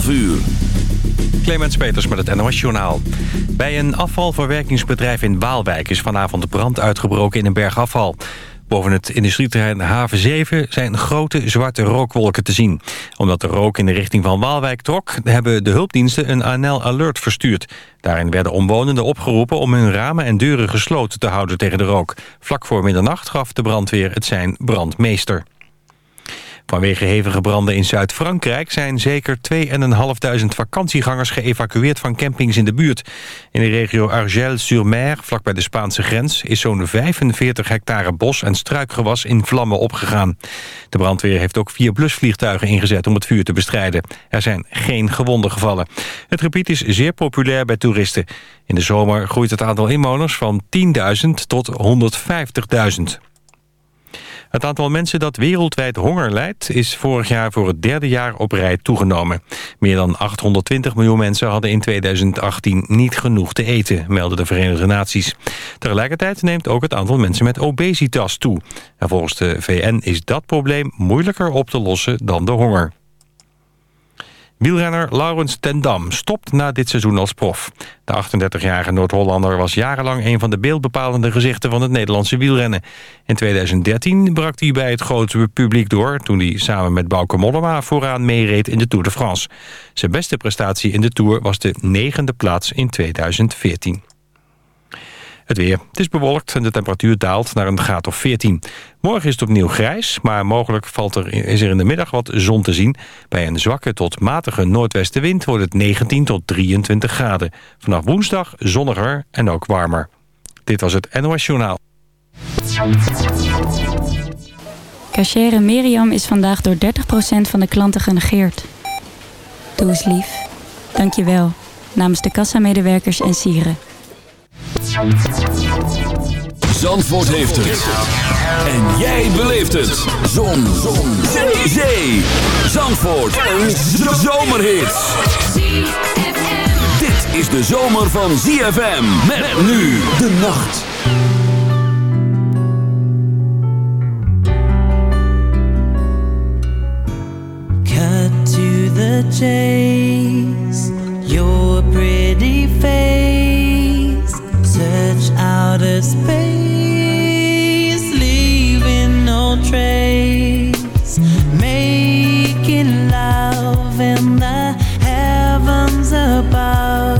12 uur. Clemens Peters met het NOS Journaal. Bij een afvalverwerkingsbedrijf in Waalwijk is vanavond brand uitgebroken in een berg afval. Boven het industrieterrein Haven 7 zijn grote zwarte rookwolken te zien. Omdat de rook in de richting van Waalwijk trok... hebben de hulpdiensten een ANL Alert verstuurd. Daarin werden omwonenden opgeroepen om hun ramen en deuren gesloten te houden tegen de rook. Vlak voor middernacht gaf de brandweer het zijn brandmeester. Vanwege hevige branden in Zuid-Frankrijk zijn zeker 2.500 vakantiegangers geëvacueerd van campings in de buurt. In de regio Argel-sur-Mer, vlakbij de Spaanse grens, is zo'n 45 hectare bos en struikgewas in vlammen opgegaan. De brandweer heeft ook vier blusvliegtuigen ingezet om het vuur te bestrijden. Er zijn geen gewonden gevallen. Het gebied is zeer populair bij toeristen. In de zomer groeit het aantal inwoners van 10.000 tot 150.000. Het aantal mensen dat wereldwijd honger lijdt... is vorig jaar voor het derde jaar op rij toegenomen. Meer dan 820 miljoen mensen hadden in 2018 niet genoeg te eten... melden de Verenigde Naties. Tegelijkertijd neemt ook het aantal mensen met obesitas toe. En volgens de VN is dat probleem moeilijker op te lossen dan de honger. Wielrenner Laurens ten Dam stopt na dit seizoen als prof. De 38-jarige Noord-Hollander was jarenlang een van de beeldbepalende gezichten van het Nederlandse wielrennen. In 2013 brak hij bij het grote publiek door toen hij samen met Bauke Mollema vooraan meereed in de Tour de France. Zijn beste prestatie in de Tour was de negende plaats in 2014. Het weer. Het is bewolkt en de temperatuur daalt naar een graad of 14. Morgen is het opnieuw grijs, maar mogelijk valt er, is er in de middag wat zon te zien. Bij een zwakke tot matige noordwestenwind wordt het 19 tot 23 graden. Vanaf woensdag zonniger en ook warmer. Dit was het NOS Journaal. Cachere Miriam is vandaag door 30% van de klanten genegeerd. Doe eens lief. Dank je wel. Namens de kassamedewerkers en sieren. Zandvoort heeft het. En jij beleeft het. Zon. Zon. Zee. Zee. Zandvoort. Een zomerhit. Dit is de zomer van ZFM. Met nu de nacht. Cut to the chase. Your pretty face. Search outer space, leaving no trace. Making love in the heavens above,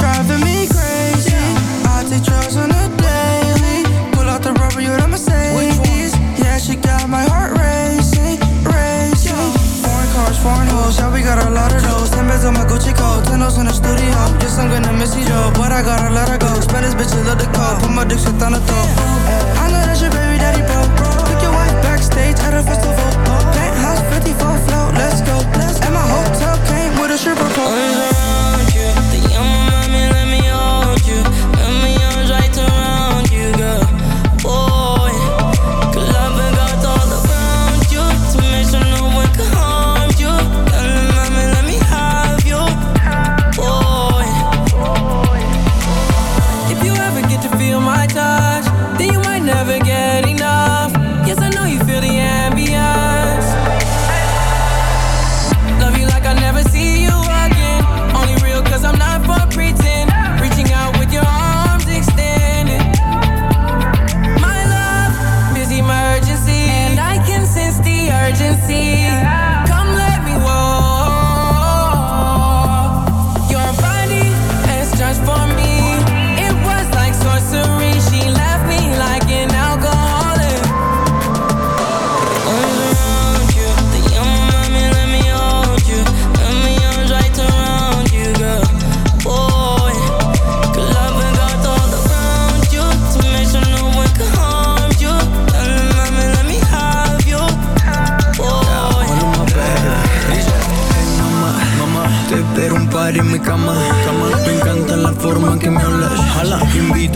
driving me crazy. I take drugs on the daily. Pull out the rubber, you're Mercedes. Yeah, she got my heart racing, racing. Foreign cars, foreign hoes, yeah, we got a lot of those. Ten beds on my Gucci in the studio. Yes, I'm gonna miss you, but I gotta let her go. Spanish bitches love the cold. Put my dick straight on the top. I know that your baby daddy broke. Took your wife backstage at a festival. Penthouse 54 floor, let's go. And my hotel came with a stripper pole.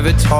all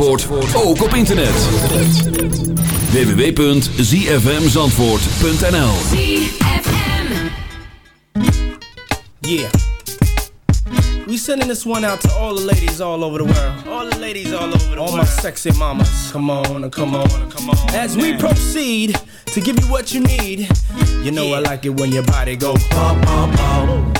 Zandvoort ook op internet. www.zfmzandvoort.nl Yeah. We sending this one out to all the ladies all over the world. All the ladies all over the all world. All my sexy mamas. Come on, come on, come on. As we proceed to give you what you need, you know I like it when your body go bump, bump, bump.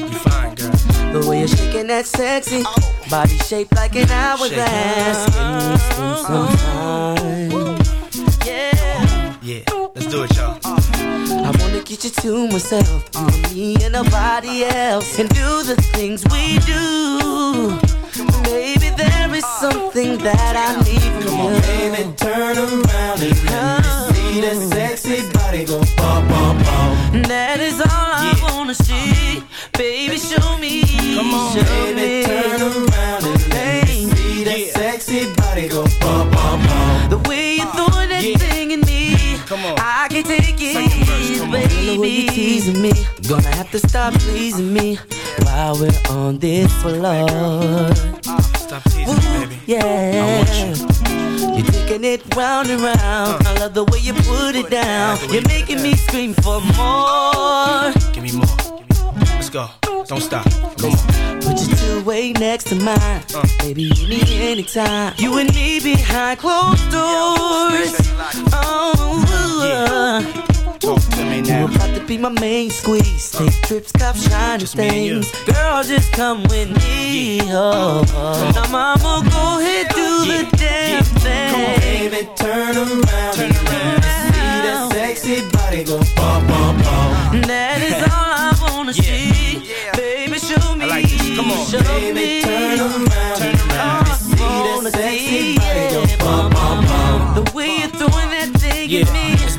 You fine, girl. The way you're shaking that sexy body shaped like an hourglass. Can we some time? Yeah. Yeah, let's do it, y'all. I wanna get you to myself, you me and nobody else, and do the things we do. Maybe there is something that I need from Come you. on, baby, turn around and let me see that sexy body go bump, bump, bump. That is all I wanna see. Baby, show me. Come on, show baby, me. turn around and let me see that sexy body go bump, bump, bump. The way you throw that thing in me. Come on. I can't take it, Second verse, come on. baby. The way you teasing me. Gonna have to stop pleasing me while we're on this floor. Stop teasing me, baby. Yeah. I want you. You're taking it round and round. Uh. I love the way you put it down. You're making me scream for more. Give me more. Go. Don't stop. Come on. Put your two way next to mine. Uh. Baby, you need anytime. You and me behind closed doors. Oh, Talk to me now. You now. about to be my main squeeze. Uh. Take trips, cop shiny Just me and you. things. Girl, just come with me. Oh, oh. Now, mama, go ahead, do Yeah, the damn yeah. thing. Come on, baby, turn around. Turn around. See that sexy body go bum, bum, bum. That this. Come on. Show me. turn around. Turn around. See that sexy body go bum, bum, bum. The way you're throwing that thing Yeah, at me.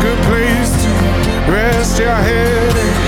A place to rest your head.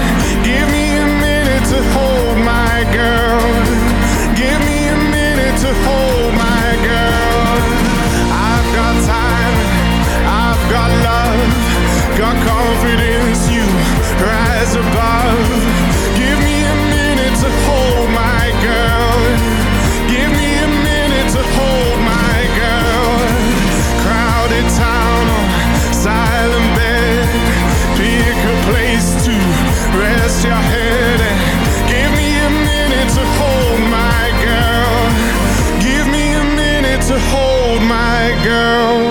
Girl.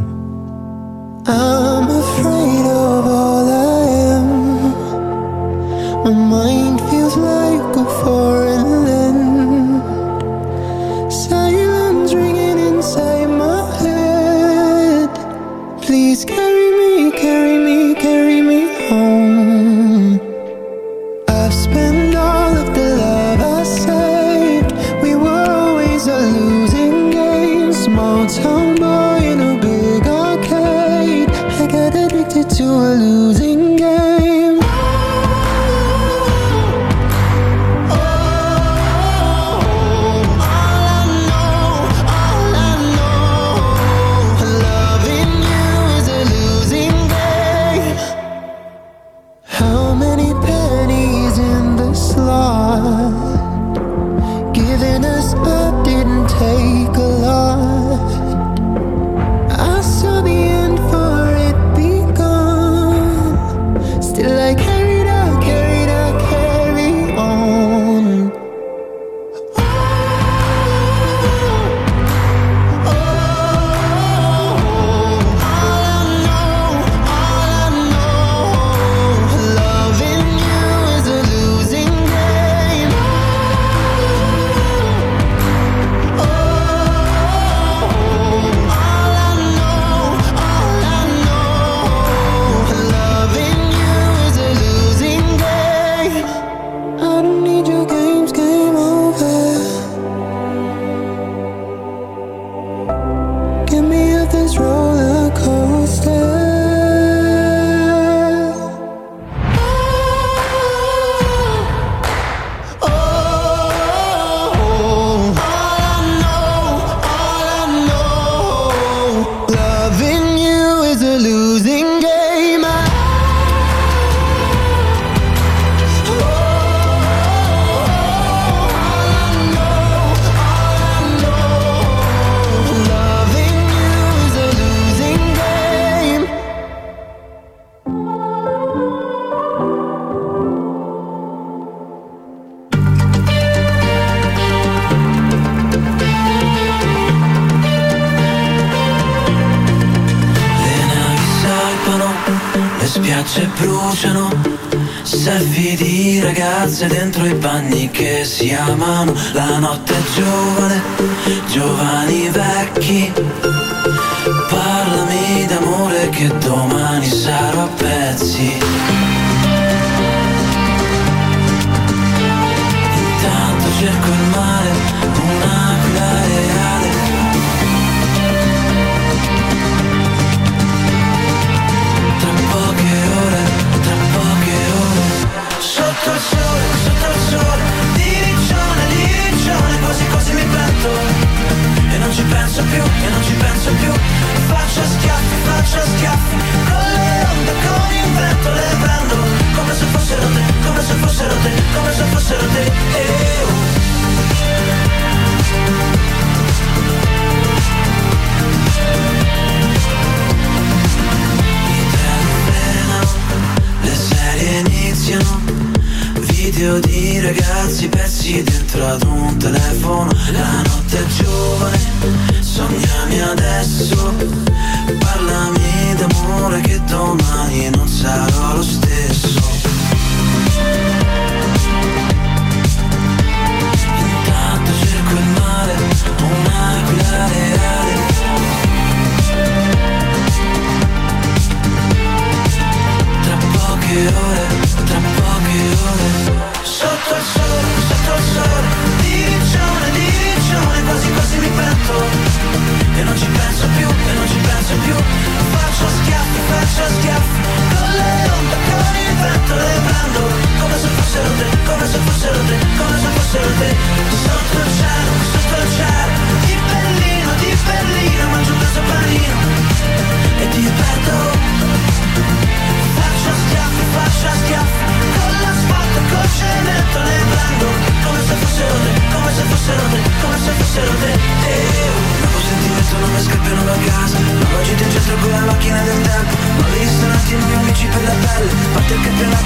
si.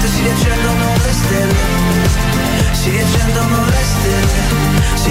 notte si riaccendono le stelle, si riaccendono le stelle, si